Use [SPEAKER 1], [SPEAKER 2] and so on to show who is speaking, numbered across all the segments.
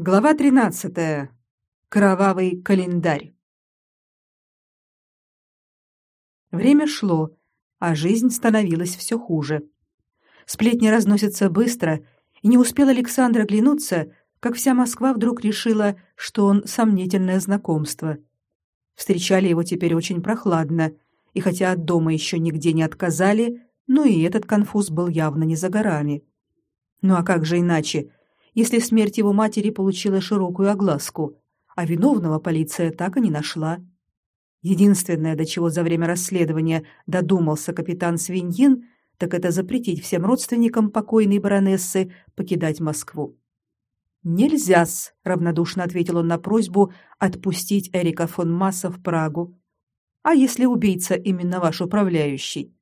[SPEAKER 1] Глава 13. Кровавый календарь. Время шло, а жизнь становилась все хуже. Сплетни разносятся быстро, и не успел Александр оглянуться, как вся Москва вдруг решила, что он сомнительное знакомство. Встречали его теперь очень прохладно, и хотя от дома еще нигде не отказали, но и этот конфуз был явно не за горами. Ну а как же иначе? Если смерть его матери получила широкую огласку, а виновного полиция так и не нашла. Единственное, до чего за время расследования додумался капитан Свиньин, так это запретить всем родственникам покойной баронессы покидать Москву. «Нельзя-с», — равнодушно ответил он на просьбу отпустить Эрика фон Масса в Прагу. «А если убийца именно ваш управляющий?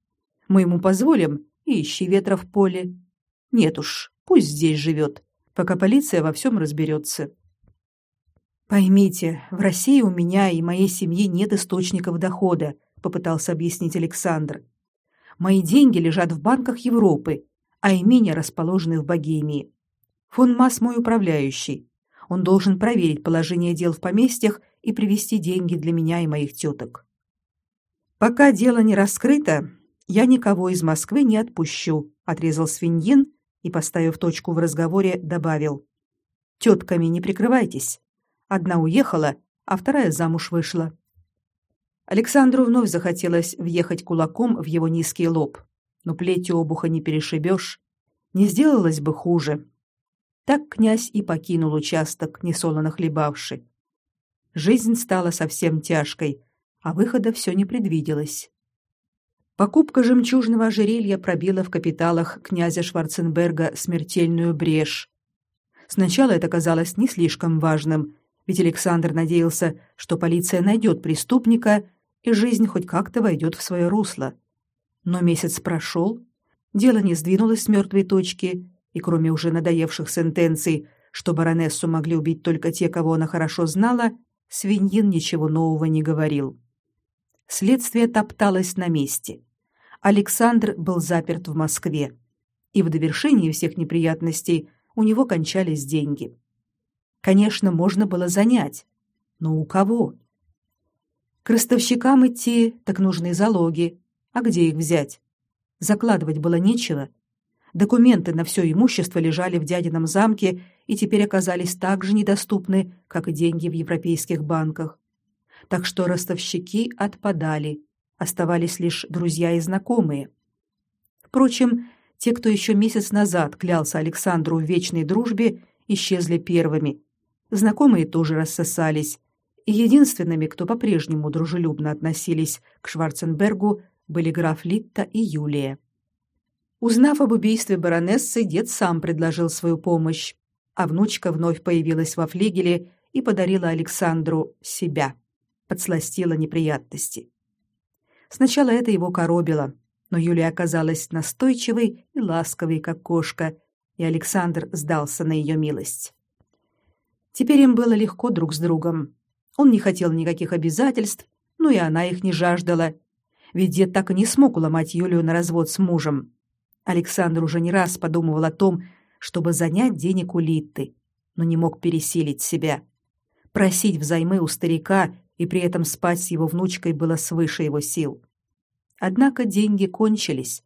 [SPEAKER 1] Мы ему позволим и ищи ветра в поле. Нет уж, пусть здесь живет пока полиция во всем разберется. Поймите, в России у меня и моей семьи нет источников дохода, попытался объяснить Александр. Мои деньги лежат в банках Европы, а имения расположены в Богемии. Фон Масс мой управляющий. Он должен проверить положение дел в поместьях и привести деньги для меня и моих теток. Пока дело не раскрыто, я никого из Москвы не отпущу, отрезал Свиньин и, поставив точку в разговоре, добавил: "Тетками не прикрывайтесь. Одна уехала, а вторая замуж вышла". Александру вновь захотелось въехать кулаком в его низкий лоб, но плетью обуха не перешибешь. Не сделалось бы хуже. Так князь и покинул участок, несолоно хлебавши. Жизнь стала совсем тяжкой, а выхода все не предвиделось. Покупка жемчужного ожерелья пробила в капиталах князя Шварценберга смертельную брешь. Сначала это казалось не слишком важным, ведь Александр надеялся, что полиция найдет преступника и жизнь хоть как-то войдет в свое русло. Но месяц прошел, дело не сдвинулось с мертвой точки, и кроме уже надоевших сентенций, что баронессу могли убить только те, кого она хорошо знала, Свиньин ничего нового не говорил. Следствие топталось на месте. Александр был заперт в Москве, и в довершении всех неприятностей у него кончались деньги. Конечно, можно было занять, но у кого? К ростовщикам идти, так нужны залоги. А где их взять? Закладывать было нечего. Документы на все имущество лежали в дядином замке и теперь оказались так же недоступны, как и деньги в европейских банках. Так что ростовщики отпадали оставались лишь друзья и знакомые. Впрочем, те, кто еще месяц назад клялся Александру в вечной дружбе, исчезли первыми. Знакомые тоже рассосались, и единственными, кто по-прежнему дружелюбно относились к Шварценбергу, были граф Литта и Юлия. Узнав об убийстве баронессы, дед сам предложил свою помощь, а внучка вновь появилась во флигеле и подарила Александру себя, подсластила неприятности. Сначала это его коробило, но Юлия оказалась настойчивой и ласковой, как кошка, и Александр сдался на ее милость. Теперь им было легко друг с другом. Он не хотел никаких обязательств, но и она их не жаждала. Ведь дед так и не смог уломать Юлию на развод с мужем. Александр уже не раз подумывал о том, чтобы занять денег у Литты, но не мог пересилить себя. Просить взаймы у старика и при этом спать с его внучкой было свыше его сил. Однако деньги кончились,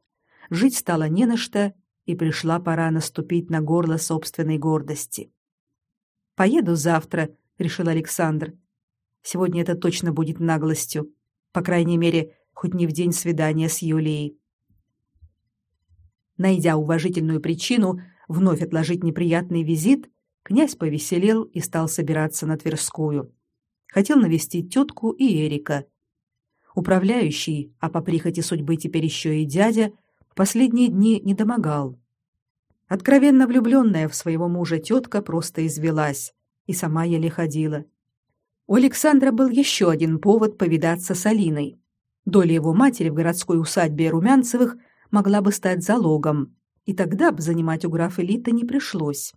[SPEAKER 1] жить стало не на что, и пришла пора наступить на горло собственной гордости. «Поеду завтра», — решил Александр. «Сегодня это точно будет наглостью. По крайней мере, хоть не в день свидания с Юлией». Найдя уважительную причину вновь отложить неприятный визит, князь повеселел и стал собираться на Тверскую хотел навестить тетку и Эрика. Управляющий, а по прихоти судьбы теперь еще и дядя, в последние дни не домогал. Откровенно влюбленная в своего мужа тетка просто извелась и сама еле ходила. У Александра был еще один повод повидаться с Алиной. Доля его матери в городской усадьбе Румянцевых могла бы стать залогом, и тогда бы занимать у графа Лита не пришлось.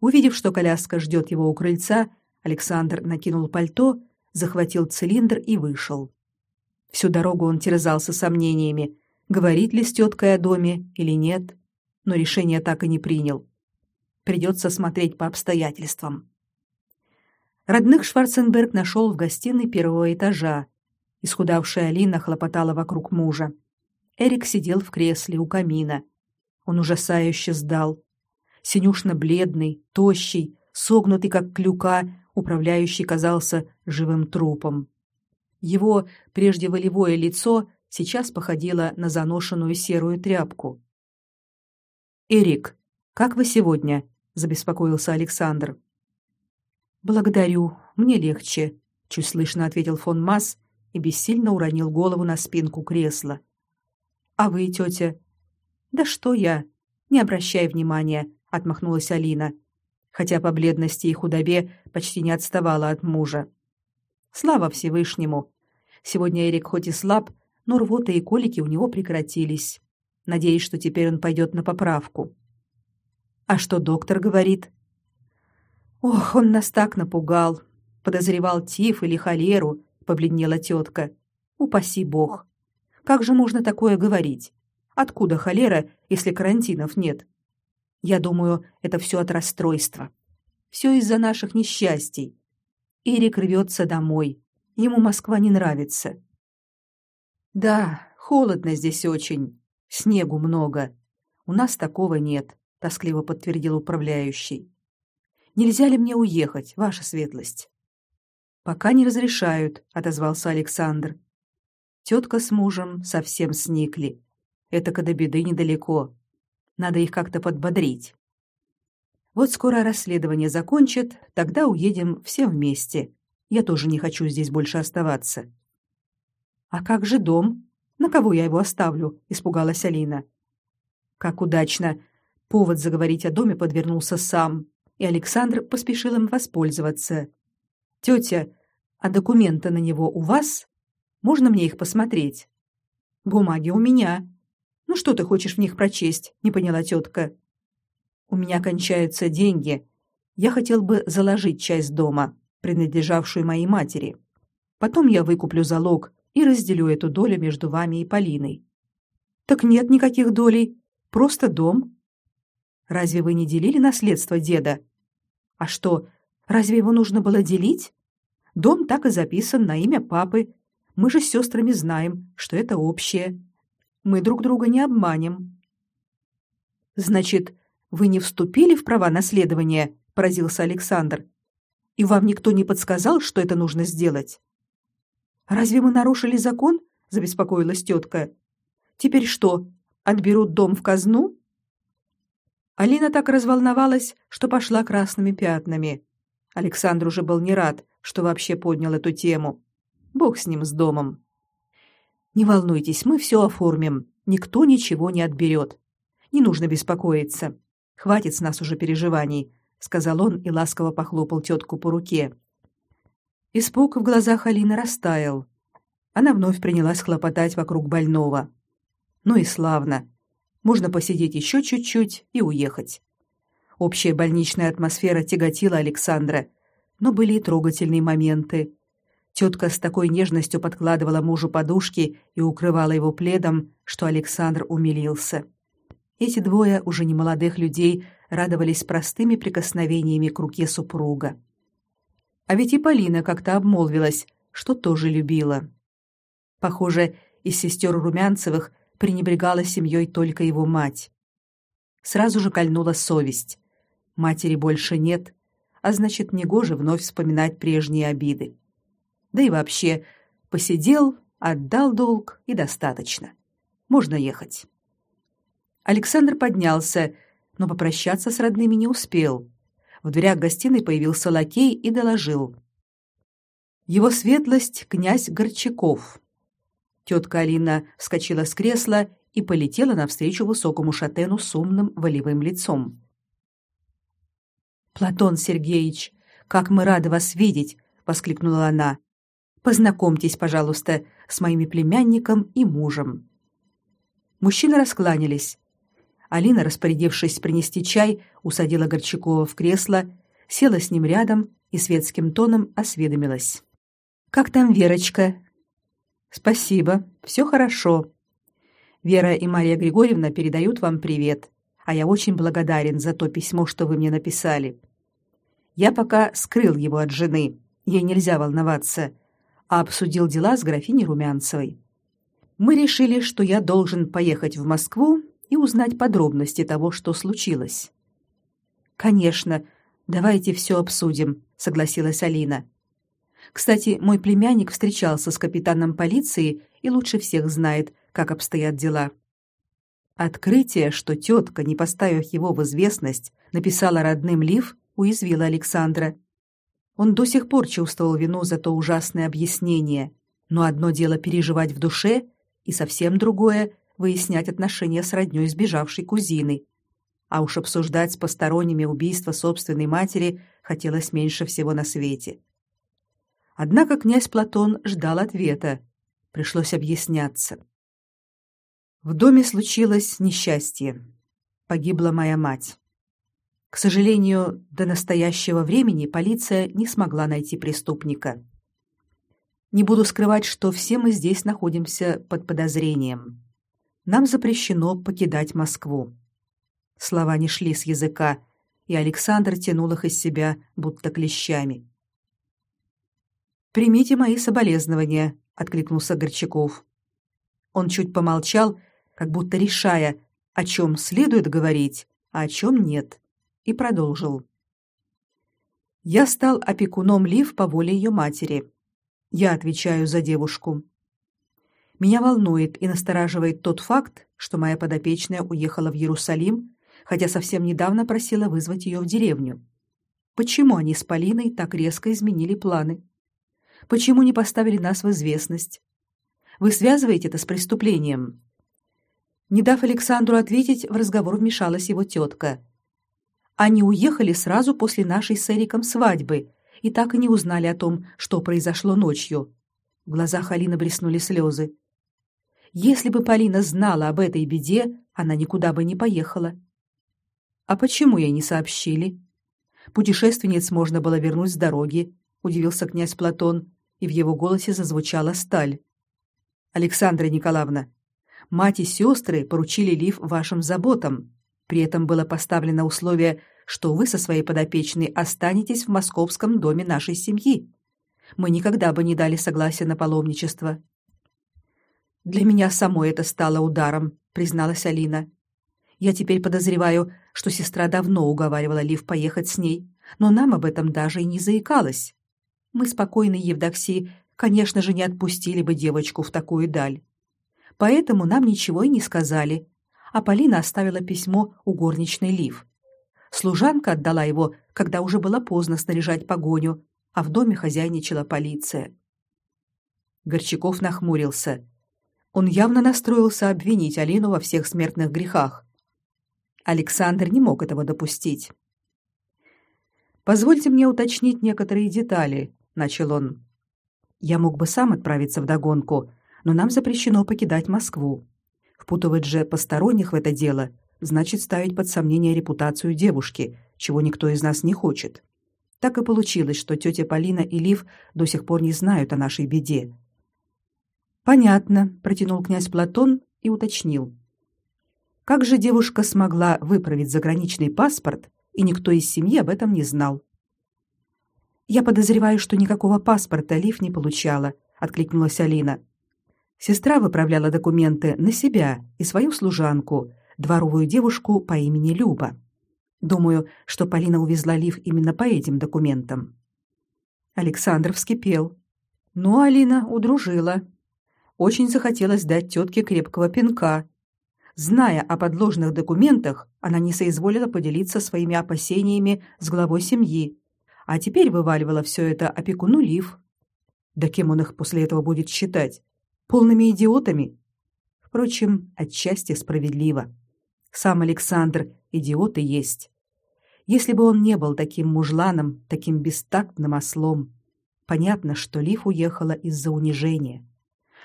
[SPEAKER 1] Увидев, что коляска ждет его у крыльца, Александр накинул пальто, захватил цилиндр и вышел. Всю дорогу он терзался сомнениями, говорить ли с теткой о доме или нет, но решение так и не принял. Придется смотреть по обстоятельствам. Родных Шварценберг нашел в гостиной первого этажа. Исхудавшая Алина хлопотала вокруг мужа. Эрик сидел в кресле у камина. Он ужасающе сдал. Синюшно-бледный, тощий, согнутый как клюка, управляющий казался живым трупом. Его прежде волевое лицо сейчас походило на заношенную серую тряпку. Эрик, как вы сегодня? забеспокоился Александр. Благодарю, мне легче, чуть слышно ответил фон Масс и бессильно уронил голову на спинку кресла. А вы, тетя? Да что я? Не обращай внимания, отмахнулась Алина, хотя по бледности и худобе почти не отставала от мужа. Слава Всевышнему. Сегодня Эрик хоть и слаб, но рвота и колики у него прекратились. Надеюсь, что теперь он пойдет на поправку. А что доктор говорит? Ох, он нас так напугал. Подозревал тиф или холеру, побледнела тетка. Упаси бог. Как же можно такое говорить? Откуда холера, если карантинов нет? Я думаю, это все от расстройства. Все из-за наших несчастий. Эрик рвется домой. Ему Москва не нравится. Да, холодно здесь очень. Снегу много. У нас такого нет тоскливо подтвердил управляющий. Нельзя ли мне уехать, ваша светлость? Пока не разрешают, отозвался Александр. Тетка с мужем совсем сникли. Это до беды недалеко. Надо их как-то подбодрить. Вот скоро расследование закончат, тогда уедем все вместе. Я тоже не хочу здесь больше оставаться. А как же дом? На кого я его оставлю? испугалась Алина. Как удачно, Повод заговорить о доме подвернулся сам, и Александр поспешил им воспользоваться. Тетя, а документы на него у вас? Можно мне их посмотреть? Бумаги у меня. Ну что ты хочешь в них прочесть? Не поняла тетка. У меня кончаются деньги. Я хотел бы заложить часть дома, принадлежавшую моей матери. Потом я выкуплю залог и разделю эту долю между вами и Полиной. Так нет никаких долей, просто дом. Разве вы не делили наследство деда? А что, разве его нужно было делить? Дом так и записан на имя папы. Мы же с сестрами знаем, что это общее. Мы друг друга не обманем. Значит, вы не вступили в права наследования, поразился Александр. И вам никто не подсказал, что это нужно сделать? Разве мы нарушили закон? забеспокоилась тетка. Теперь что, отберут дом в казну? Алина так разволновалась, что пошла красными пятнами. Александр уже был не рад, что вообще поднял эту тему. Бог с ним с домом. Не волнуйтесь, мы все оформим. Никто ничего не отберет. Не нужно беспокоиться. Хватит с нас уже переживаний, сказал он и ласково похлопал тетку по руке. Испуг в глазах Алины растаял. Она вновь принялась хлопотать вокруг больного. Ну и славно. Можно посидеть еще чуть-чуть и уехать. Общая больничная атмосфера тяготила Александра, но были и трогательные моменты. Тетка с такой нежностью подкладывала мужу подушки и укрывала его пледом, что Александр умилился. Эти двое уже не молодых людей радовались простыми прикосновениями к руке супруга. А ведь и Полина как-то обмолвилась, что тоже любила. Похоже, из сестер Румянцевых пренебрегала семьей только его мать. Сразу же кольнула совесть. Матери больше нет, а значит, негоже вновь вспоминать прежние обиды. Да и вообще, посидел, отдал долг и достаточно. Можно ехать. Александр поднялся, но попрощаться с родными не успел. В дверях гостиной появился лакей и доложил: его светлость князь Горчаков. Тетка Алина вскочила с кресла и полетела навстречу высокому шатену с умным волевым лицом. Платон Сергеевич, как мы рады вас видеть, воскликнула она. Познакомьтесь, пожалуйста, с моими племянником и мужем. Мужчины раскланялись. Алина, распорядившись принести чай, усадила Горчакова в кресло, села с ним рядом и светским тоном осведомилась: "Как там Верочка? Спасибо, все хорошо. Вера и Мария Григорьевна передают вам привет. А я очень благодарен за то письмо, что вы мне написали. Я пока скрыл его от жены. Ей нельзя волноваться, а обсудил дела с графиней Румянцевой. Мы решили, что я должен поехать в Москву и узнать подробности того, что случилось. Конечно, давайте все обсудим, согласилась Алина. Кстати, мой племянник встречался с капитаном полиции и лучше всех знает, как обстоят дела. Открытие, что тетка, не поставив его в известность, написала родным Лив, уязвило Александра. Он до сих пор чувствовал вину за то ужасное объяснение, но одно дело переживать в душе, и совсем другое выяснять отношения с роднёй сбежавшей кузиной. А уж обсуждать с посторонними убийство собственной матери хотелось меньше всего на свете. Однако князь Платон ждал ответа. Пришлось объясняться. В доме случилось несчастье. Погибла моя мать. К сожалению, до настоящего времени полиция не смогла найти преступника. Не буду скрывать, что все мы здесь находимся под подозрением. Нам запрещено покидать Москву. Слова не шли с языка, и Александр тянул их из себя будто клещами. Примите мои соболезнования, откликнулся Горчаков. Он чуть помолчал, как будто решая, о чем следует говорить, а о чем нет, и продолжил. Я стал опекуном Лив по воле ее матери. Я отвечаю за девушку. Меня волнует и настораживает тот факт, что моя подопечная уехала в Иерусалим, хотя совсем недавно просила вызвать ее в деревню. Почему они с Полиной так резко изменили планы? Почему не поставили нас в известность? Вы связываете это с преступлением? Не дав Александру ответить, в разговор вмешалась его тетка. Они уехали сразу после нашей с Эриком свадьбы и так и не узнали о том, что произошло ночью. В глазах Алины блеснули слезы. Если бы Полина знала об этой беде, она никуда бы не поехала. А почему ей не сообщили? Путешественниц можно было вернуть с дороги, удивился князь Платон и в его голосе зазвучала сталь. Александра Николаевна, мать и сестры поручили Лив вашим заботам. При этом было поставлено условие, что вы со своей подопечной останетесь в московском доме нашей семьи. Мы никогда бы не дали согласия на паломничество. Для меня самой это стало ударом, призналась Алина. Я теперь подозреваю, что сестра давно уговаривала Лив поехать с ней, но нам об этом даже и не заикалась мы спокойной Евдоксии, конечно же, не отпустили бы девочку в такую даль. Поэтому нам ничего и не сказали, а Полина оставила письмо у горничной Лив. Служанка отдала его, когда уже было поздно снаряжать погоню, а в доме хозяйничала полиция. Горчаков нахмурился. Он явно настроился обвинить Алину во всех смертных грехах. Александр не мог этого допустить. Позвольте мне уточнить некоторые детали, начал он. Я мог бы сам отправиться в догонку, но нам запрещено покидать Москву. Впутывать же посторонних в это дело значит ставить под сомнение репутацию девушки, чего никто из нас не хочет. Так и получилось, что тетя Полина и Лив до сих пор не знают о нашей беде. Понятно, протянул князь Платон и уточнил: Как же девушка смогла выправить заграничный паспорт, и никто из семьи об этом не знал? Я подозреваю, что никакого паспорта Лив не получала, откликнулась Алина. Сестра выправляла документы на себя и свою служанку, дворовую девушку по имени Люба. Думаю, что Полина увезла Лив именно по этим документам. Александр вскипел. Ну, Алина удружила. Очень захотелось дать тетке крепкого пинка. Зная о подложных документах, она не соизволила поделиться своими опасениями с главой семьи а теперь вываливала все это опекуну Лив. Да кем он их после этого будет считать? Полными идиотами? Впрочем, отчасти справедливо. Сам Александр идиот и есть. Если бы он не был таким мужланом, таким бестактным ослом, понятно, что Лив уехала из-за унижения.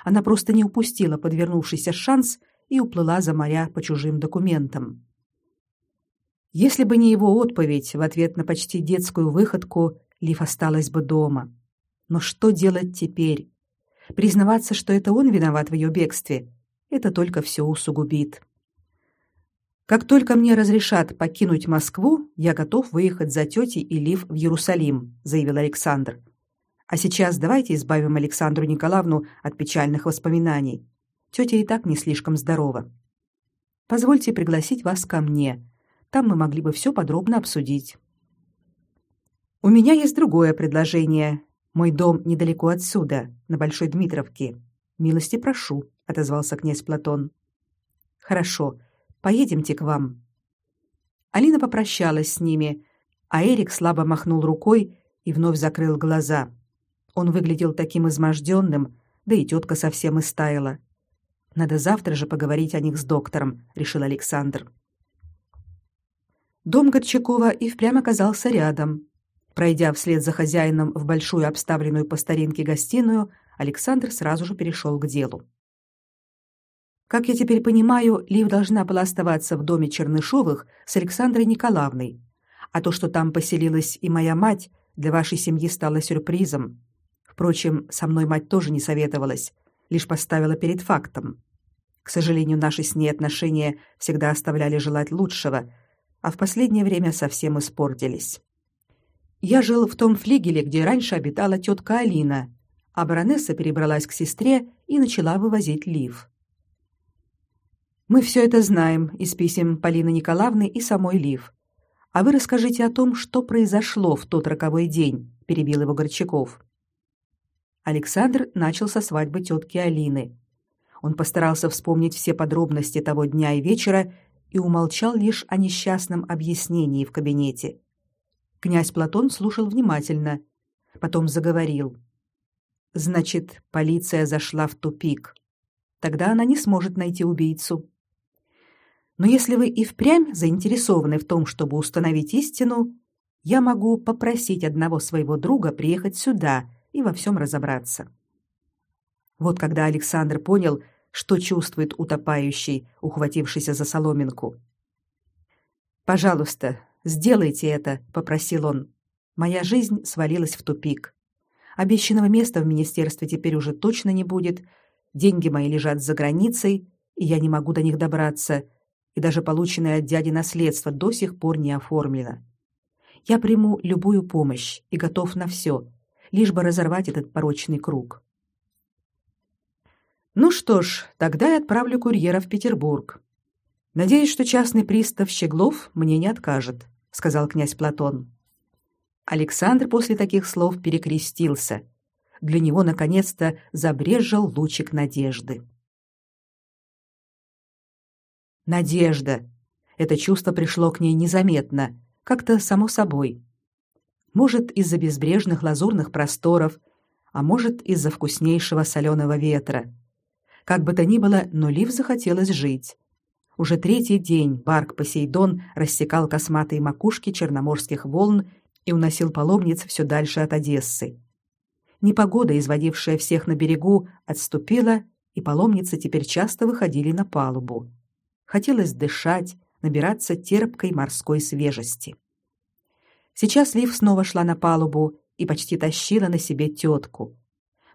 [SPEAKER 1] Она просто не упустила подвернувшийся шанс и уплыла за моря по чужим документам. Если бы не его отповедь в ответ на почти детскую выходку, Лив осталась бы дома. Но что делать теперь? Признаваться, что это он виноват в ее бегстве, это только все усугубит. Как только мне разрешат покинуть Москву, я готов выехать за тетей и Лив в Иерусалим, заявил Александр. А сейчас давайте избавим Александру Николаевну от печальных воспоминаний. Тетя и так не слишком здорова. Позвольте пригласить вас ко мне. Там мы могли бы все подробно обсудить. У меня есть другое предложение. Мой дом недалеко отсюда, на Большой Дмитровке. Милости прошу, отозвался князь Платон. Хорошо. Поедемте к вам. Алина попрощалась с ними, а Эрик слабо махнул рукой и вновь закрыл глаза. Он выглядел таким изможденным, да и тетка совсем истаяла. Надо завтра же поговорить о них с доктором, решил Александр. Дом Горчакова и впрямь оказался рядом. Пройдя вслед за хозяином в большую обставленную по старинке гостиную, Александр сразу же перешел к делу. Как я теперь понимаю, Лив должна была оставаться в доме Чернышовых с Александрой Николаевной. А то, что там поселилась и моя мать, для вашей семьи стало сюрпризом. Впрочем, со мной мать тоже не советовалась, лишь поставила перед фактом. К сожалению, наши с ней отношения всегда оставляли желать лучшего, а в последнее время совсем испортились. Я жил в том флигеле, где раньше обитала тетка Алина, а баронесса перебралась к сестре и начала вывозить Лив. Мы все это знаем из писем Полины Николаевны и самой Лив. А вы расскажите о том, что произошло в тот роковой день, перебил его Горчаков. Александр начал со свадьбы тетки Алины. Он постарался вспомнить все подробности того дня и вечера и умолчал лишь о несчастном объяснении в кабинете. Князь Платон слушал внимательно, потом заговорил. Значит, полиция зашла в тупик. Тогда она не сможет найти убийцу. Но если вы и впрямь заинтересованы в том, чтобы установить истину, я могу попросить одного своего друга приехать сюда и во всем разобраться. Вот когда Александр понял, что чувствует утопающий, ухватившийся за соломинку. Пожалуйста, сделайте это, попросил он. Моя жизнь свалилась в тупик. Обещанного места в министерстве теперь уже точно не будет. Деньги мои лежат за границей, и я не могу до них добраться и даже полученное от дяди наследство до сих пор не оформлено. Я приму любую помощь и готов на все, лишь бы разорвать этот порочный круг. Ну что ж, тогда я отправлю курьера в Петербург. Надеюсь, что частный пристав Щеглов мне не откажет, сказал князь Платон. Александр после таких слов перекрестился. Для него наконец-то забрезжил лучик надежды. Надежда. Это чувство пришло к ней незаметно, как-то само собой. Может, из-за безбрежных лазурных просторов, а может, из-за вкуснейшего соленого ветра. Как бы то ни было, но Лив захотелось жить. Уже третий день барк Посейдон рассекал косматые макушки черноморских волн и уносил паломниц все дальше от Одессы. Непогода, изводившая всех на берегу, отступила, и паломницы теперь часто выходили на палубу хотелось дышать, набираться терпкой морской свежести. Сейчас Лив снова шла на палубу и почти тащила на себе тетку.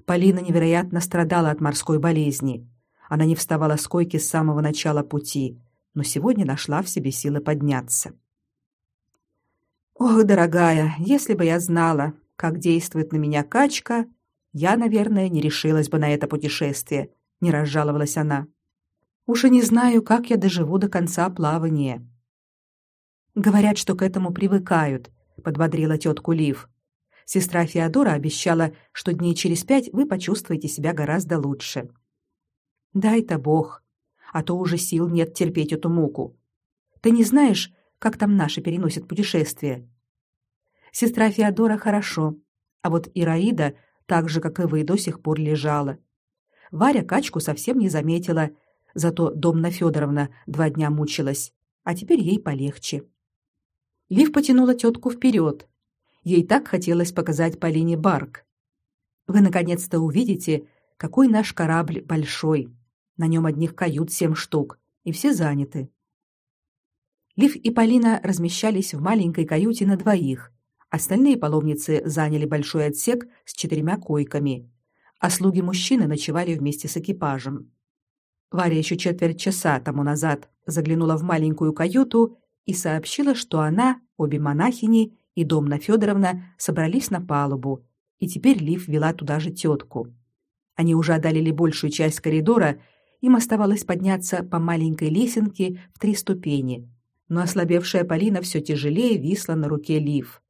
[SPEAKER 1] Полина невероятно страдала от морской болезни. Она не вставала с койки с самого начала пути, но сегодня нашла в себе силы подняться. Ох, дорогая, если бы я знала, как действует на меня качка, я, наверное, не решилась бы на это путешествие, не разжаловалась она. Уж и не знаю, как я доживу до конца плавания. Говорят, что к этому привыкают, подбодрила тетку Лив. Сестра Феодора обещала, что дней через пять вы почувствуете себя гораздо лучше. Дай-то Бог, а то уже сил нет терпеть эту муку. Ты не знаешь, как там наши переносят путешествия? Сестра Феодора хорошо, а вот Ираида, так же как и вы, до сих пор лежала. Варя качку совсем не заметила Зато Домна Федоровна два дня мучилась, а теперь ей полегче. Лив потянула тетку вперед. Ей так хотелось показать Полине барк. Вы наконец-то увидите, какой наш корабль большой. На нем одних кают семь штук, и все заняты. Лив и Полина размещались в маленькой каюте на двоих. Остальные паломницы заняли большой отсек с четырьмя койками, а слуги мужчины ночевали вместе с экипажем. Варя еще четверть часа тому назад заглянула в маленькую каюту и сообщила, что она, обе монахини и Домна Федоровна собрались на палубу, и теперь Лив вела туда же тетку. Они уже одолели большую часть коридора, им оставалось подняться по маленькой лесенке в три ступени, но ослабевшая Полина все тяжелее висла на руке Лив.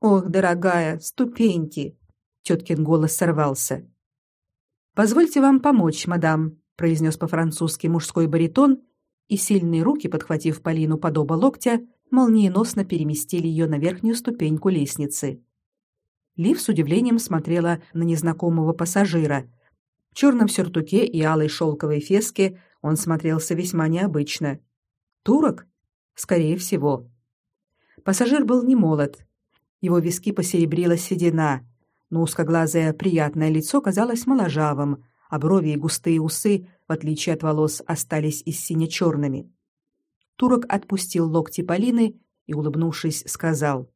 [SPEAKER 1] «Ох, дорогая, ступеньки!» Теткин голос сорвался. «Позвольте вам помочь, мадам», — произнес по-французски мужской баритон, и сильные руки, подхватив Полину под оба локтя, молниеносно переместили ее на верхнюю ступеньку лестницы. Лив с удивлением смотрела на незнакомого пассажира. В черном сюртуке и алой шелковой феске он смотрелся весьма необычно. Турок? Скорее всего. Пассажир был не молод. Его виски посеребрила седина, но узкоглазое приятное лицо казалось моложавым, а брови и густые усы, в отличие от волос, остались и сине-черными. Турок отпустил локти Полины и, улыбнувшись, сказал: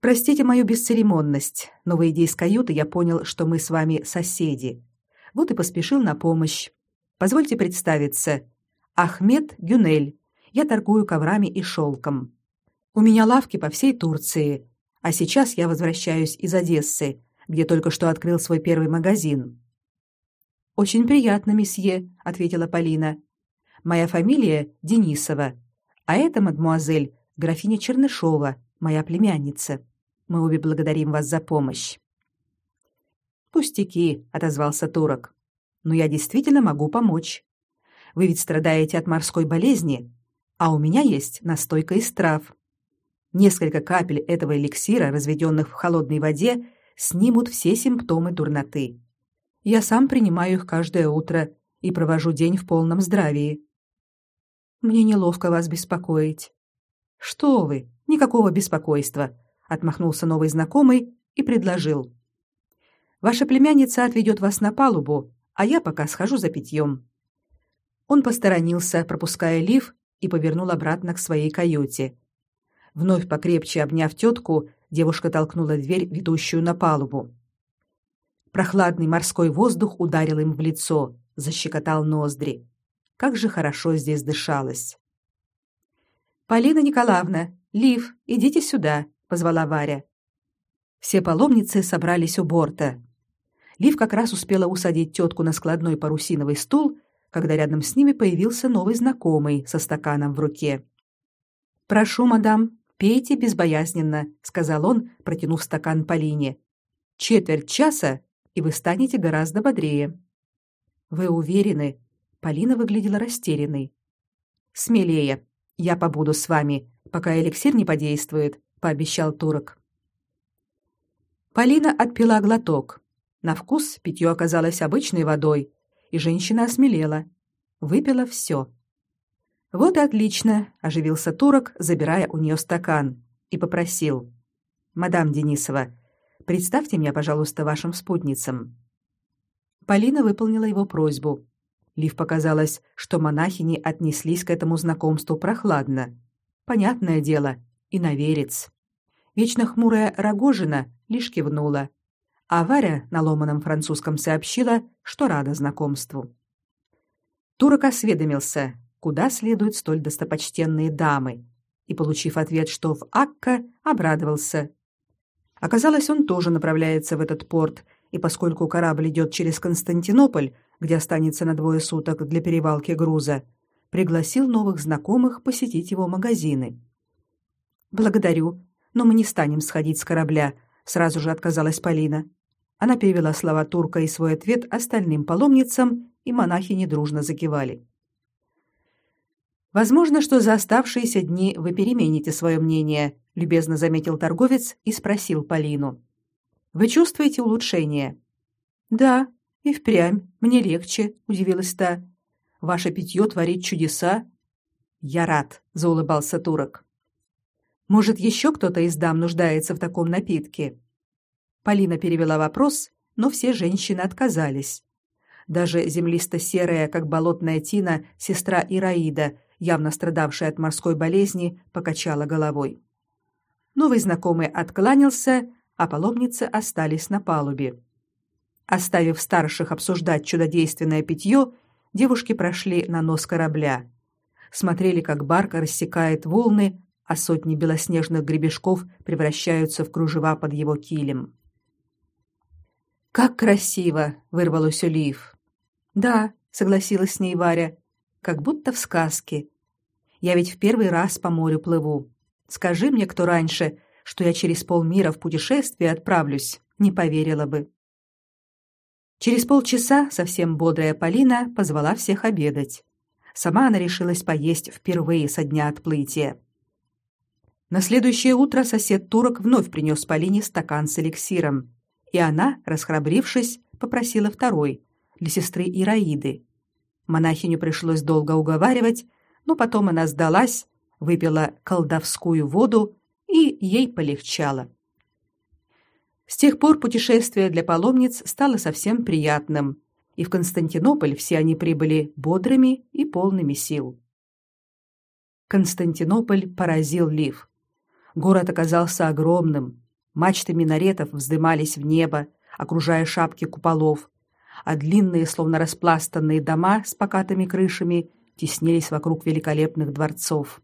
[SPEAKER 1] Простите мою бесцеремонность, но выйдя из каюты, я понял, что мы с вами соседи. Вот и поспешил на помощь. Позвольте представиться. Ахмед Гюнель. Я торгую коврами и шелком. У меня лавки по всей Турции, а сейчас я возвращаюсь из Одессы, где только что открыл свой первый магазин. Очень приятно, месье, ответила Полина. Моя фамилия Денисова, а это мадмуазель графиня Чернышова, моя племянница. Мы обе благодарим вас за помощь. Пустяки, отозвался турок. Но я действительно могу помочь. Вы ведь страдаете от морской болезни, а у меня есть настойка из трав. Несколько капель этого эликсира, разведенных в холодной воде, снимут все симптомы дурноты. Я сам принимаю их каждое утро и провожу день в полном здравии. Мне неловко вас беспокоить. Что вы? Никакого беспокойства отмахнулся новый знакомый и предложил: Ваша племянница отведет вас на палубу, а я пока схожу за питьем». Он посторонился, пропуская Лив, и повернул обратно к своей каюте. Вновь покрепче обняв тетку, девушка толкнула дверь, ведущую на палубу. Прохладный морской воздух ударил им в лицо, защекотал ноздри. Как же хорошо здесь дышалось. Полина Николаевна, Лив, идите сюда, позвала Варя. Все паломницы собрались у борта. Лив как раз успела усадить тетку на складной парусиновый стул, когда рядом с ними появился новый знакомый со стаканом в руке. "Прошу, мадам, пейте безбоязненно", сказал он, протянув стакан Полине. "Четверть часа, и вы станете гораздо бодрее". "Вы уверены?" Полина выглядела растерянной. "Смелее. Я побуду с вами, пока эликсир не подействует, пообещал турок. Полина отпила глоток. На вкус питье оказалось обычной водой, и женщина осмелела. Выпила все. Вот и отлично, оживился турок, забирая у нее стакан, и попросил: "Мадам Денисова, представьте меня, пожалуйста, вашим спутницам". Полина выполнила его просьбу. Лив показалось, что монахини отнеслись к этому знакомству прохладно. Понятное дело, иноверец. Вечно хмурая Рогожина лишь кивнула, а Варя на ломаном французском сообщила, что рада знакомству. Турок осведомился, куда следуют столь достопочтенные дамы, и, получив ответ, что в Акка, обрадовался. Оказалось, он тоже направляется в этот порт, и поскольку корабль идет через Константинополь, где останется на двое суток для перевалки груза, пригласил новых знакомых посетить его магазины. Благодарю, но мы не станем сходить с корабля, сразу же отказалась Полина. Она перевела слова турка и свой ответ остальным паломницам, и монахи недружно закивали. Возможно, что за оставшиеся дни вы перемените свое мнение, любезно заметил торговец и спросил Полину. Вы чувствуете улучшение? Да, и впрямь мне легче, удивилась та. Ваше питье творит чудеса. Я рад, заулыбался турок. Может, еще кто-то из дам нуждается в таком напитке? Полина перевела вопрос, но все женщины отказались. Даже землисто-серая, как болотная тина, сестра Ираида, явно страдавшая от морской болезни, покачала головой. Новый знакомый откланялся, а паломницы остались на палубе. Оставив старших обсуждать чудодейственное питье, девушки прошли на нос корабля. смотрели, как барка рассекает волны, а сотни белоснежных гребешков превращаются в кружева под его килем. Как красиво, вырвалось у Лив. Да, согласилась с ней Варя, как будто в сказке. Я ведь в первый раз по морю плыву. Скажи мне, кто раньше, что я через полмира в путешествие отправлюсь, не поверила бы. Через полчаса совсем бодрая Полина позвала всех обедать. Сама она решилась поесть впервые со дня отплытия. На следующее утро сосед турок вновь принес Полине стакан с эликсиром, и она, расхрабрившись, попросила второй для сестры Ираиды. Монахиню пришлось долго уговаривать, но потом она сдалась, выпила колдовскую воду, и ей полегчало. С тех пор путешествие для паломниц стало совсем приятным, и в Константинополь все они прибыли бодрыми и полными сил. Константинополь поразил Лив. Город оказался огромным. Мачты минаретов вздымались в небо, окружая шапки куполов, а длинные, словно распластанные дома с покатыми крышами теснились вокруг великолепных дворцов.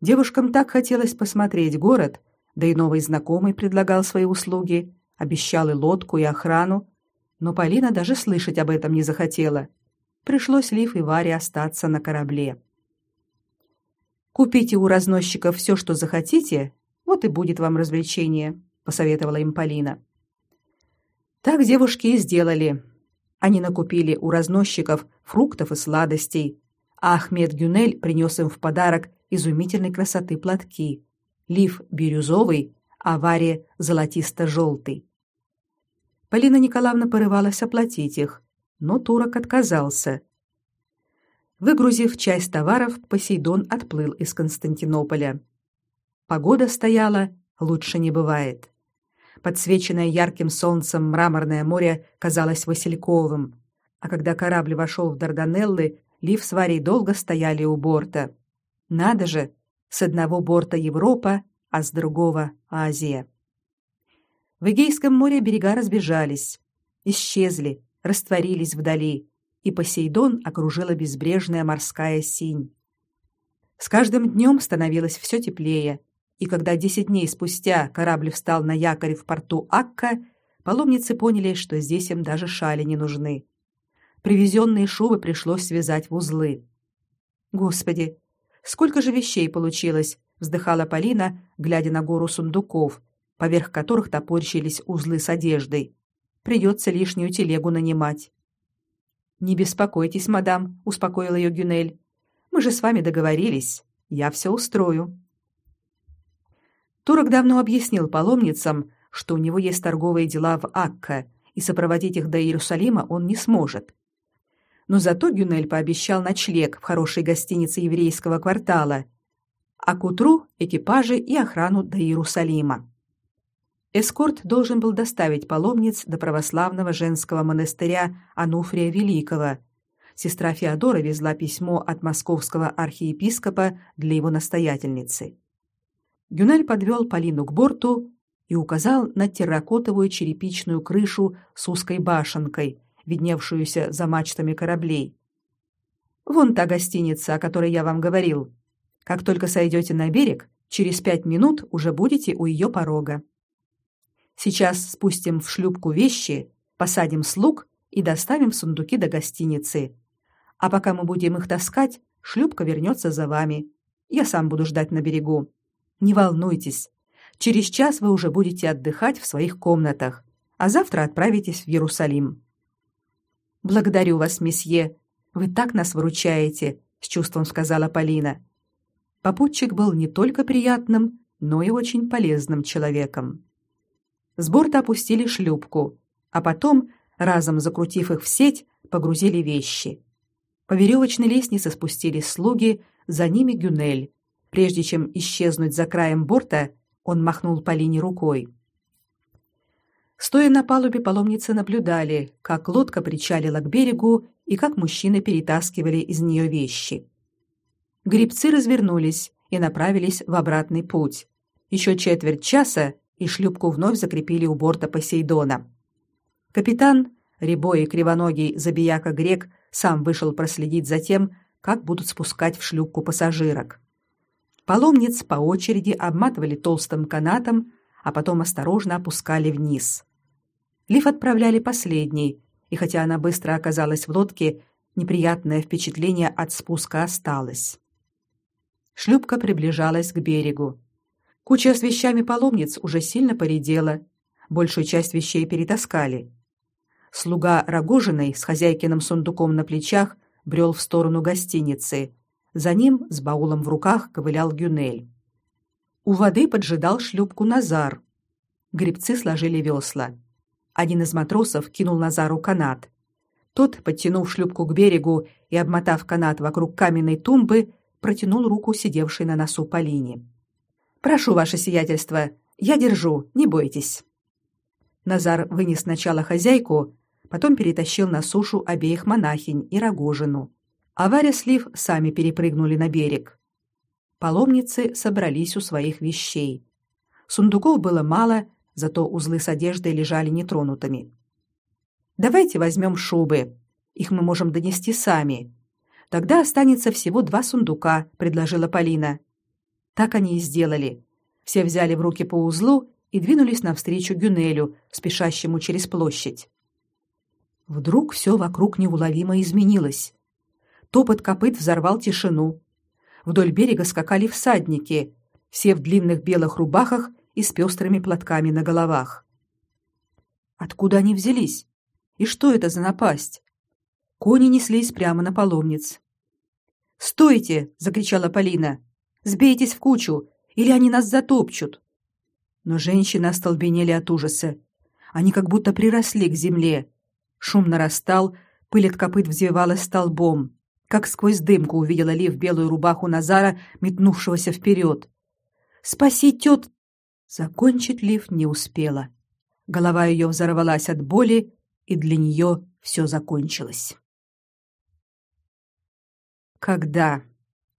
[SPEAKER 1] Девушкам так хотелось посмотреть город, да и новый знакомый предлагал свои услуги, обещал и лодку, и охрану, но Полина даже слышать об этом не захотела. Пришлось Лив и Варе остаться на корабле. Купите у разносчиков все, что захотите, вот и будет вам развлечение, посоветовала им Полина. Так девушки и сделали. Они накупили у разносчиков фруктов и сладостей, а Ахмед Гюнель принес им в подарок изумительной красоты платки, лиф бирюзовый, а варе золотисто-желтый. Полина Николаевна порывалась оплатить их, но турок отказался. Выгрузив часть товаров, Посейдон отплыл из Константинополя. Погода стояла, лучше не бывает. Подсвеченное ярким солнцем мраморное море казалось васильковым, а когда корабль вошел в Дарданеллы, Лив с Варей долго стояли у борта. Надо же, с одного борта Европа, а с другого Азия. В Эгейском море берега разбежались, исчезли, растворились вдали, и Посейдон окружила безбрежная морская синь. С каждым днем становилось все теплее, и когда десять дней спустя корабль встал на якорь в порту Акка, паломницы поняли, что здесь им даже шали не нужны. Привезенные шубы пришлось связать в узлы. Господи, Сколько же вещей получилось, вздыхала Полина, глядя на гору сундуков, поверх которых топорщились узлы с одеждой. Придется лишнюю телегу нанимать. Не беспокойтесь, мадам, успокоил ее Гюнель. Мы же с вами договорились. Я все устрою. Турок давно объяснил паломницам, что у него есть торговые дела в Акка, и сопроводить их до Иерусалима он не сможет но зато Гюнель пообещал ночлег в хорошей гостинице еврейского квартала, а к утру экипажи и охрану до Иерусалима. Эскорт должен был доставить паломниц до православного женского монастыря Ануфрия Великого. Сестра Феодора везла письмо от московского архиепископа для его настоятельницы. Гюнель подвел Полину к борту и указал на терракотовую черепичную крышу с узкой башенкой, видневшуюся за мачтами кораблей. Вон та гостиница, о которой я вам говорил. Как только сойдете на берег, через пять минут уже будете у ее порога. Сейчас спустим в шлюпку вещи, посадим слуг и доставим сундуки до гостиницы. А пока мы будем их таскать, шлюпка вернется за вами. Я сам буду ждать на берегу. Не волнуйтесь. Через час вы уже будете отдыхать в своих комнатах, а завтра отправитесь в Иерусалим. Благодарю вас, месье. Вы так нас выручаете, с чувством сказала Полина. Попутчик был не только приятным, но и очень полезным человеком. С борта опустили шлюпку, а потом, разом закрутив их в сеть, погрузили вещи. По веревочной лестнице спустились слуги, за ними Гюнель. Прежде чем исчезнуть за краем борта, он махнул Полине рукой. Стоя на палубе, паломницы наблюдали, как лодка причалила к берегу и как мужчины перетаскивали из нее вещи. Гребцы развернулись и направились в обратный путь. Еще четверть часа, и шлюпку вновь закрепили у борта Посейдона. Капитан, рябой и кривоногий забияка грек, сам вышел проследить за тем, как будут спускать в шлюпку пассажирок. Паломниц по очереди обматывали толстым канатом, а потом осторожно опускали вниз. Лиф отправляли последний, и хотя она быстро оказалась в лодке, неприятное впечатление от спуска осталось. Шлюпка приближалась к берегу. Куча с вещами паломниц уже сильно поредела, большую часть вещей перетаскали. Слуга Рогожиной с хозяйкиным сундуком на плечах брел в сторону гостиницы. За ним с баулом в руках ковылял Гюнель. У воды поджидал шлюпку Назар. Гребцы сложили весла. Один из матросов кинул Назару канат. Тот, подтянув шлюпку к берегу и обмотав канат вокруг каменной тумбы, протянул руку сидевшей на носу Полине. Прошу ваше сиятельство, я держу, не бойтесь. Назар вынес сначала хозяйку, потом перетащил на сушу обеих монахинь и Рогожину. А Варя с Лив сами перепрыгнули на берег. Паломницы собрались у своих вещей. Сундуков было мало, зато узлы с одеждой лежали нетронутыми. Давайте возьмем шубы. Их мы можем донести сами. Тогда останется всего два сундука, предложила Полина. Так они и сделали. Все взяли в руки по узлу и двинулись навстречу Гюнелю, спешащему через площадь. Вдруг все вокруг неуловимо изменилось. Топот копыт взорвал тишину. Вдоль берега скакали всадники, все в длинных белых рубахах и с пестрыми платками на головах. Откуда они взялись? И что это за напасть? Кони неслись прямо на паломниц. "Стойте!" закричала Полина. "Сбейтесь в кучу, или они нас затопчут". Но женщины остолбенели от ужаса. Они как будто приросли к земле. Шум нарастал, пыль от копыт взвивалась столбом. Как сквозь дымку увидела Лив белую рубаху Назара, метнувшегося вперед. «Спаси тет...» Закончить Лив не успела. Голова ее взорвалась от боли, и для нее все закончилось. Когда?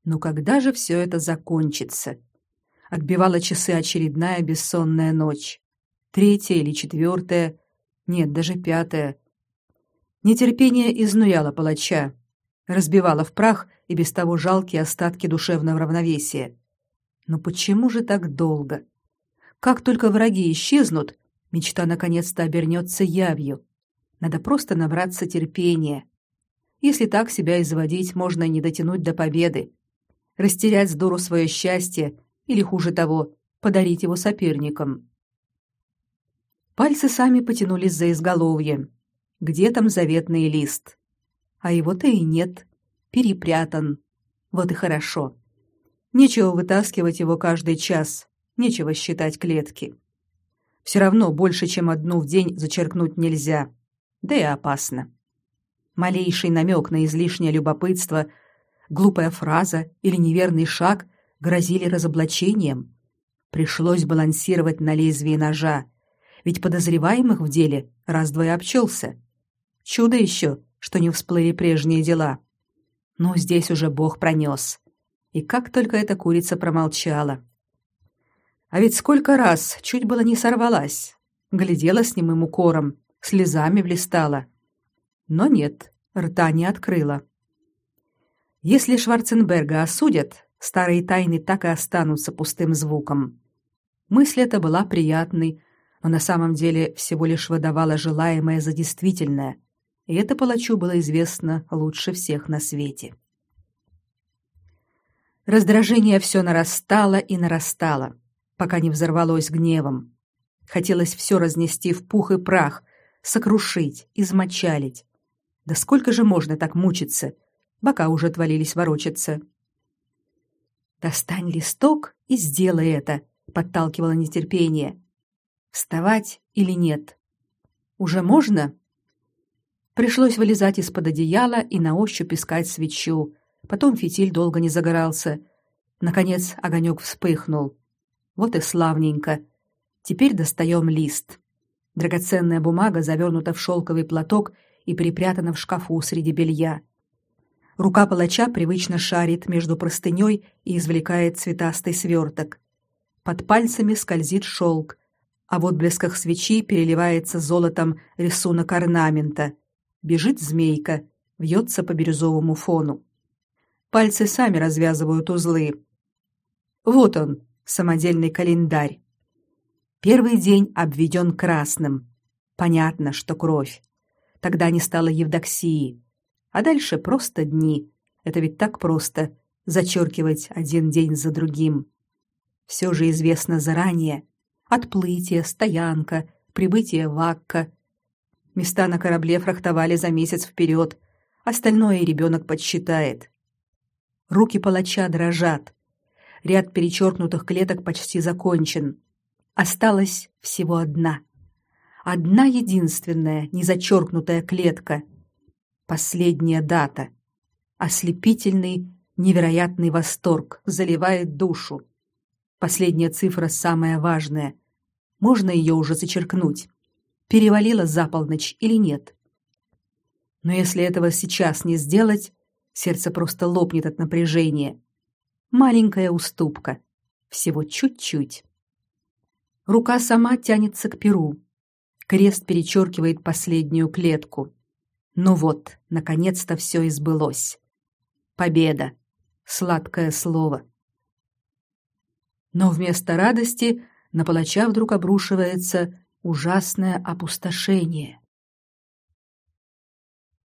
[SPEAKER 1] Ну когда же все это закончится? Отбивала часы очередная бессонная ночь. Третья или четвертая, нет, даже пятая. Нетерпение изнуряло палача, разбивало в прах и без того жалкие остатки душевного равновесия. Но почему же так долго? Как только враги исчезнут, мечта наконец-то обернется явью. Надо просто набраться терпения. Если так себя изводить, можно и не дотянуть до победы. Растерять с дуру свое счастье или, хуже того, подарить его соперникам. Пальцы сами потянулись за изголовье. Где там заветный лист? А его-то и нет. Перепрятан. Вот и хорошо. Нечего вытаскивать его каждый час, нечего считать клетки. Все равно больше, чем одну в день зачеркнуть нельзя. Да и опасно малейший намек на излишнее любопытство, глупая фраза или неверный шаг грозили разоблачением. Пришлось балансировать на лезвии ножа, ведь подозреваемых в деле раз-двое обчелся. Чудо еще, что не всплыли прежние дела. Но здесь уже Бог пронес. И как только эта курица промолчала. А ведь сколько раз чуть было не сорвалась. Глядела с немым укором, слезами блистала но нет, рта не открыла. Если Шварценберга осудят, старые тайны так и останутся пустым звуком. Мысль эта была приятной, но на самом деле всего лишь выдавала желаемое за действительное, и это палачу было известно лучше всех на свете. Раздражение все нарастало и нарастало, пока не взорвалось гневом. Хотелось все разнести в пух и прах, сокрушить, измочалить. Да сколько же можно так мучиться? Бока уже отвалились ворочаться. Достань листок и сделай это, подталкивало нетерпение. Вставать или нет? Уже можно? Пришлось вылезать из-под одеяла и на ощупь искать свечу. Потом фитиль долго не загорался. Наконец огонек вспыхнул. Вот и славненько. Теперь достаем лист. Драгоценная бумага завернута в шелковый платок и припрятана в шкафу среди белья. Рука палача привычно шарит между простыней и извлекает цветастый сверток. Под пальцами скользит шелк, а в отблесках свечи переливается золотом рисунок орнамента. Бежит змейка, вьется по бирюзовому фону. Пальцы сами развязывают узлы. Вот он, самодельный календарь. Первый день обведен красным. Понятно, что кровь. Тогда не стало Евдоксии. А дальше просто дни. Это ведь так просто зачеркивать один день за другим. Все же известно заранее. Отплытие, стоянка, прибытие в Акка. Места на корабле фрахтовали за месяц вперед. Остальное ребенок подсчитает. Руки палача дрожат. Ряд перечеркнутых клеток почти закончен. Осталась всего одна. Одна единственная незачеркнутая клетка. Последняя дата. Ослепительный, невероятный восторг заливает душу. Последняя цифра самая важная. Можно ее уже зачеркнуть. Перевалило за полночь или нет? Но если этого сейчас не сделать, сердце просто лопнет от напряжения. Маленькая уступка. Всего чуть-чуть. Рука сама тянется к перу. Крест перечеркивает последнюю клетку. Ну вот, наконец-то все избылось. Победа. Сладкое слово. Но вместо радости на палача вдруг обрушивается ужасное опустошение.